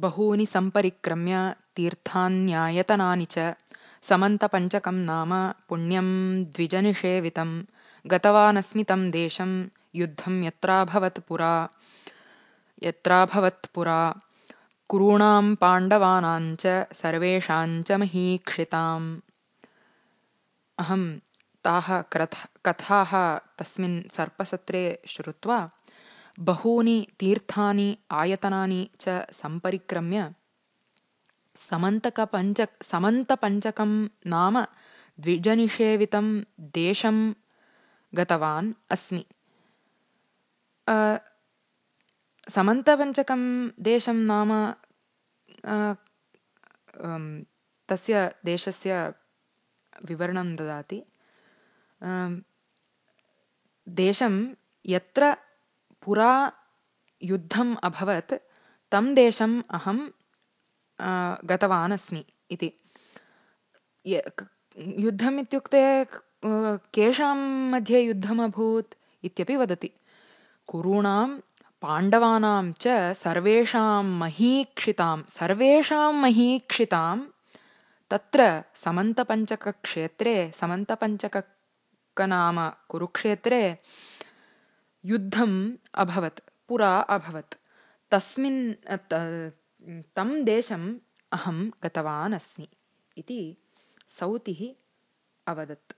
बहूनि सम्परिक्रम्य तीर्थान्यायतनानि च। समन्तपञ्चकं नाम पुण्यं द्विजनिषेवितं गतवानस्मि तं देशं युद्धं यत्राभवत् पुरा। यत्राभवत् पुरा। कुरूणां पाण्डवानाञ्च सर्वेषाञ्च महीक्षिताम्। अहं ताः क्रथ कथाः तस्मिन् सर्पसत्रे श्रुत्वा बहूनि तीर्थानि आयतनानि च सम्परिक्रम्य समन्तकपञ्च समन्तपञ्चकं नाम द्विजनिषेवितं देशं गतवान् अस्मि। समन्तपञ्चकं देशं नाम तस्य देशस्य विवरणं ददाति। देशं यत्र पुरा युद्धम् अभवत् तं देशम् अहं गतवान् अस्मि इति। युद्धम् इत्युक्ते केषां मध्ये युद्धम् अभूत् इत्यपि वदति। कुरूणां पाण्डवानां च सर्वेषां महीक्षितां सर्वेषां महीक्षितां तत्र समन्तपञ्चकक्षेत्रे समन्तपञ्चकनाम कुरुक्षेत्रे युद्धम् अभवत् पुरा अभवत्। तस्मिन् तं देशम् अहं गतवान् अस्मि इति सौतिः अवदत्